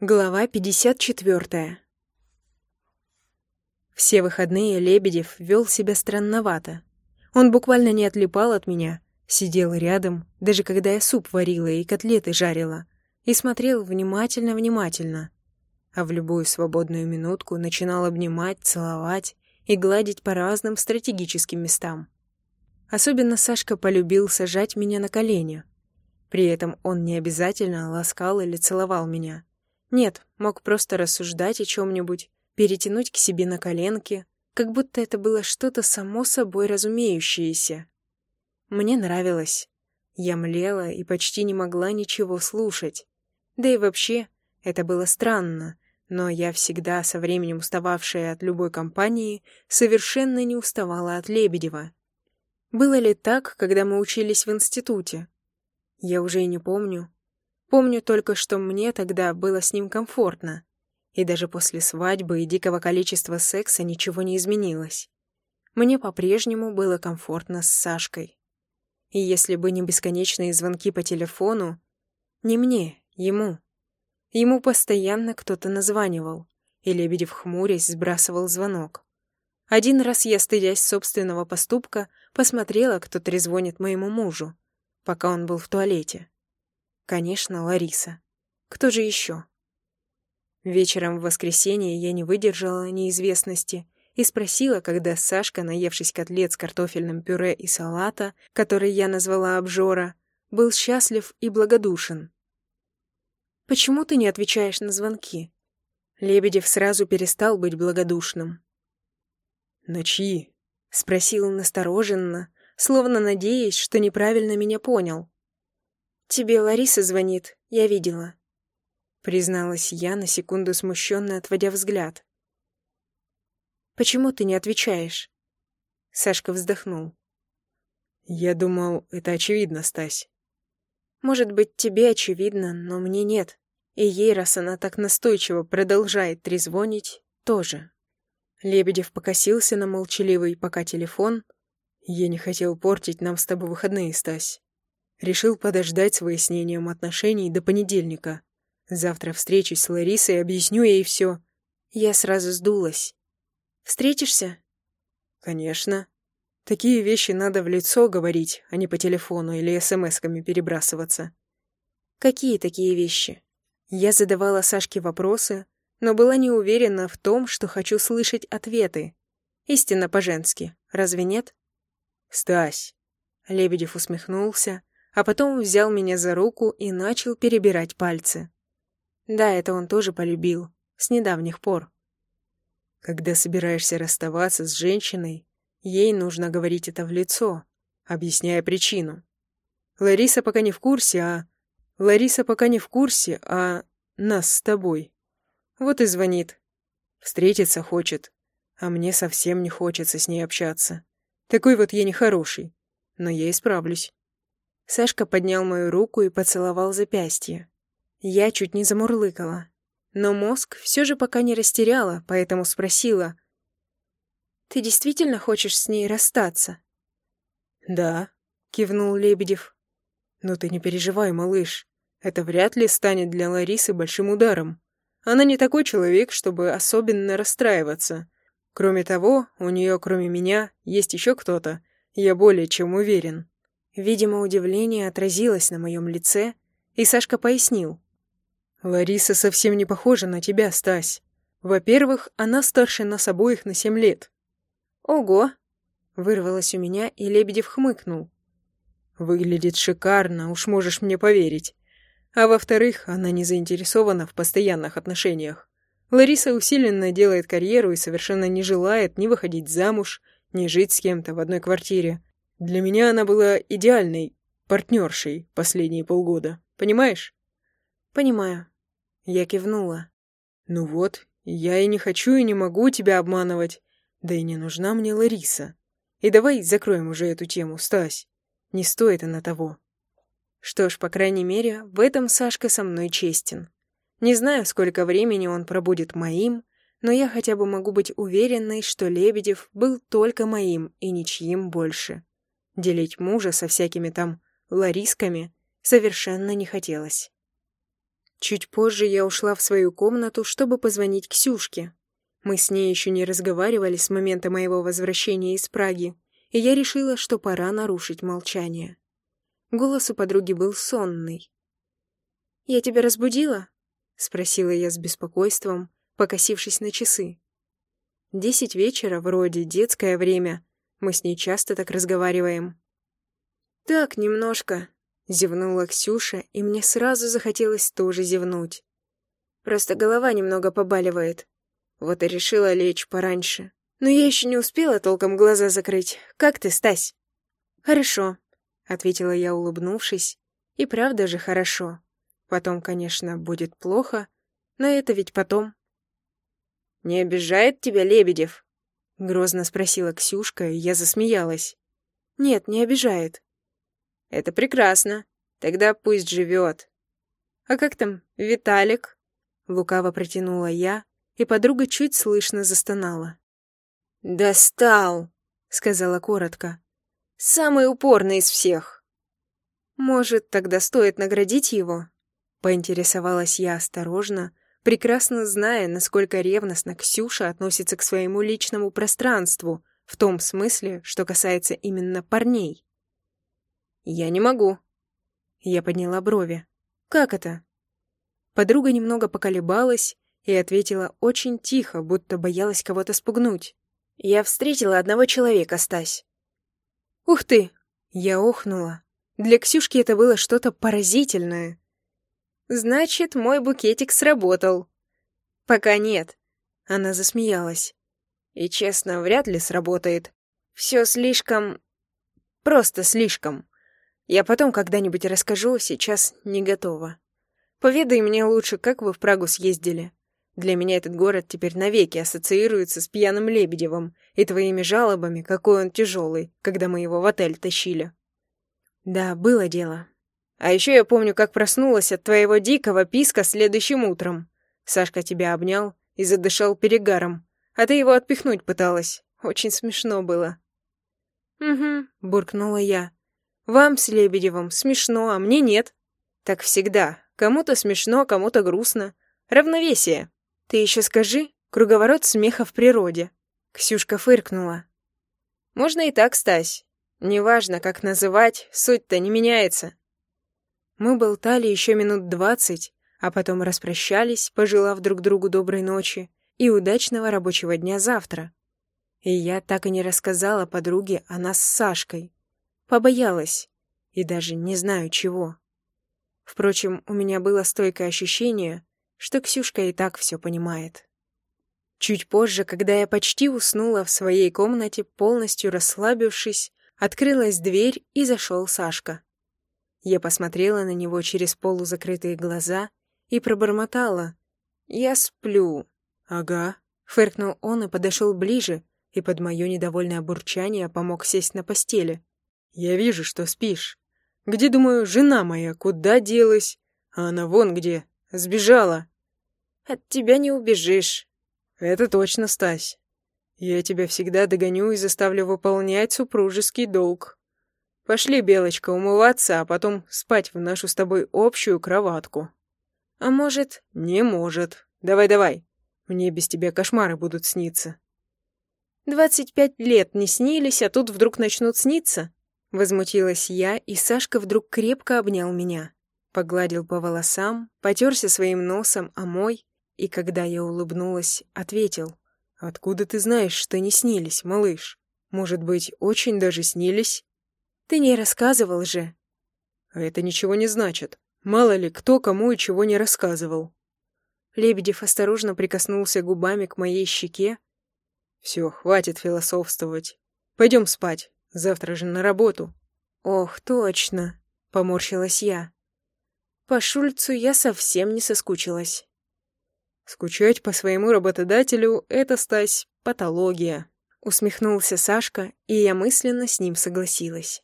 Глава 54. Все выходные Лебедев вел себя странновато. Он буквально не отлипал от меня, сидел рядом, даже когда я суп варила и котлеты жарила, и смотрел внимательно-внимательно. А в любую свободную минутку начинал обнимать, целовать и гладить по разным стратегическим местам. Особенно Сашка полюбил сажать меня на колени. При этом он не обязательно ласкал или целовал меня — нет, мог просто рассуждать о чем-нибудь, перетянуть к себе на коленки, как будто это было что-то само собой разумеющееся. Мне нравилось. Я млела и почти не могла ничего слушать. Да и вообще, это было странно, но я всегда, со временем устававшая от любой компании, совершенно не уставала от Лебедева. Было ли так, когда мы учились в институте? Я уже и не помню. Помню только, что мне тогда было с ним комфортно. И даже после свадьбы и дикого количества секса ничего не изменилось. Мне по-прежнему было комфортно с Сашкой. И если бы не бесконечные звонки по телефону... Не мне, ему. Ему постоянно кто-то названивал, и Лебедев, хмурясь, сбрасывал звонок. Один раз я, стыдясь собственного поступка, посмотрела, кто трезвонит моему мужу, пока он был в туалете. Конечно, Лариса. Кто же еще? Вечером в воскресенье я не выдержала неизвестности и спросила, когда Сашка, наевшись котлет с картофельным пюре и салата, который я назвала обжора, был счастлив и благодушен. «Почему ты не отвечаешь на звонки?» Лебедев сразу перестал быть благодушным. «На чьи?» — спросил настороженно, словно надеясь, что неправильно меня понял. «Тебе Лариса звонит, я видела», — призналась я, на секунду смущенно отводя взгляд. «Почему ты не отвечаешь?» Сашка вздохнул. «Я думал, это очевидно, Стась». «Может быть, тебе очевидно, но мне нет. И ей, раз она так настойчиво продолжает трезвонить, тоже». Лебедев покосился на молчаливый пока телефон. «Я не хотел портить нам с тобой выходные, Стась. Решил подождать с выяснением отношений до понедельника. Завтра встречусь с Ларисой, объясню ей все. Я сразу сдулась. «Встретишься?» «Конечно. Такие вещи надо в лицо говорить, а не по телефону или смс-ками перебрасываться». «Какие такие вещи?» Я задавала Сашке вопросы, но была не уверена в том, что хочу слышать ответы. Истинно по-женски, разве нет? «Стась!» Лебедев усмехнулся, а потом взял меня за руку и начал перебирать пальцы. Да, это он тоже полюбил, с недавних пор. Когда собираешься расставаться с женщиной, ей нужно говорить это в лицо, объясняя причину. Лариса пока не в курсе, а... Лариса пока не в курсе, а... Нас с тобой. Вот и звонит. Встретиться хочет, а мне совсем не хочется с ней общаться. Такой вот я нехороший, но я исправлюсь. Сашка поднял мою руку и поцеловал запястье. Я чуть не замурлыкала. Но мозг все же пока не растеряла, поэтому спросила. «Ты действительно хочешь с ней расстаться?» «Да», — кивнул Лебедев. «Но ты не переживай, малыш. Это вряд ли станет для Ларисы большим ударом. Она не такой человек, чтобы особенно расстраиваться. Кроме того, у нее, кроме меня, есть еще кто-то. Я более чем уверен». Видимо, удивление отразилось на моем лице, и Сашка пояснил. «Лариса совсем не похожа на тебя, Стась. Во-первых, она старше нас обоих на семь лет». «Ого!» — вырвалось у меня, и Лебедев хмыкнул. «Выглядит шикарно, уж можешь мне поверить. А во-вторых, она не заинтересована в постоянных отношениях. Лариса усиленно делает карьеру и совершенно не желает ни выходить замуж, ни жить с кем-то в одной квартире. Для меня она была идеальной партнершей последние полгода. Понимаешь? Понимаю. Я кивнула. Ну вот, я и не хочу, и не могу тебя обманывать. Да и не нужна мне Лариса. И давай закроем уже эту тему, Стась. Не стоит она того. Что ж, по крайней мере, в этом Сашка со мной честен. Не знаю, сколько времени он пробудет моим, но я хотя бы могу быть уверенной, что Лебедев был только моим и ничьим больше. Делить мужа со всякими там Ларисками совершенно не хотелось. Чуть позже я ушла в свою комнату, чтобы позвонить Ксюшке. Мы с ней еще не разговаривали с момента моего возвращения из Праги, и я решила, что пора нарушить молчание. Голос у подруги был сонный. «Я тебя разбудила?» — спросила я с беспокойством, покосившись на часы. Десять вечера, вроде детское время. Мы с ней часто так разговариваем. «Так, немножко», — зевнула Ксюша, и мне сразу захотелось тоже зевнуть. Просто голова немного побаливает. Вот и решила лечь пораньше. Но я еще не успела толком глаза закрыть. Как ты, Стась? Хорошо, ответила я, улыбнувшись. И правда же хорошо. Потом, конечно, будет плохо, но это ведь потом. Не обижает тебя Лебедев? Грозно спросила Ксюшка, и я засмеялась. Нет, не обижает. Это прекрасно. Тогда пусть живет. А как там Виталик? Лукаво протянула я, и подруга чуть слышно застонала. «Достал!» — сказала коротко. «Самый упорный из всех!» «Может, тогда стоит наградить его?» — поинтересовалась я осторожно, прекрасно зная, насколько ревностно Ксюша относится к своему личному пространству, в том смысле, что касается именно парней. «Я не могу». Я подняла брови. «Как это?» Подруга немного поколебалась и ответила очень тихо, будто боялась кого-то спугнуть. «Я встретила одного человека, Стась». «Ух ты!» Я охнула. Для Ксюшки это было что-то поразительное. «Значит, мой букетик сработал». «Пока нет». Она засмеялась. «И честно, вряд ли сработает. Все слишком... Просто слишком. Я потом когда-нибудь расскажу, сейчас не готова. Поведай мне лучше, как вы в Прагу съездили. Для меня этот город теперь навеки ассоциируется с пьяным Лебедевым и твоими жалобами, какой он тяжелый, когда мы его в отель тащили. Да, было дело. А еще я помню, как проснулась от твоего дикого писка следующим утром. Сашка тебя обнял и задышал перегаром, а ты его отпихнуть пыталась. Очень смешно было. «Угу», — буркнула я. «Вам с Лебедевым смешно, а мне нет». «Так всегда. Кому-то смешно, кому-то грустно. Равновесие». «Ты еще скажи, круговорот смеха в природе». Ксюшка фыркнула. «Можно и так, Стась. Неважно, как называть, суть-то не меняется». Мы болтали еще минут двадцать, а потом распрощались, пожелав друг другу доброй ночи и удачного рабочего дня завтра. И я так и не рассказала подруге о нас с Сашкой. Побоялась. И даже не знаю чего. Впрочем, у меня было стойкое ощущение, что Ксюшка и так все понимает. Чуть позже, когда я почти уснула в своей комнате, полностью расслабившись, открылась дверь и зашел Сашка. Я посмотрела на него через полузакрытые глаза и пробормотала. «Я сплю». «Ага», — фыркнул он и подошел ближе, и под мое недовольное бурчание помог сесть на постели. «Я вижу, что спишь. Где, думаю, жена моя, куда делась? А она вон где, Сбежала. От тебя не убежишь. Это точно, Стась. Я тебя всегда догоню и заставлю выполнять супружеский долг. Пошли, Белочка, умываться, а потом спать в нашу с тобой общую кроватку. А может... Не может. Давай-давай. Мне без тебя кошмары будут сниться. Двадцать пять лет не снились, а тут вдруг начнут сниться? Возмутилась я, и Сашка вдруг крепко обнял меня. Погладил по волосам, потерся своим носом о мой, и когда я улыбнулась, ответил. «Откуда ты знаешь, что не снились, малыш? Может быть, очень даже снились?» «Ты не рассказывал же». «А это ничего не значит. Мало ли, кто кому и чего не рассказывал». Лебедев осторожно прикоснулся губами к моей щеке. «Все, хватит философствовать. Пойдем спать. Завтра же на работу». «Ох, точно», — поморщилась я. По Шульцу я совсем не соскучилась. Скучать по своему работодателю — это, Стась, патология. Усмехнулся Сашка, и я мысленно с ним согласилась.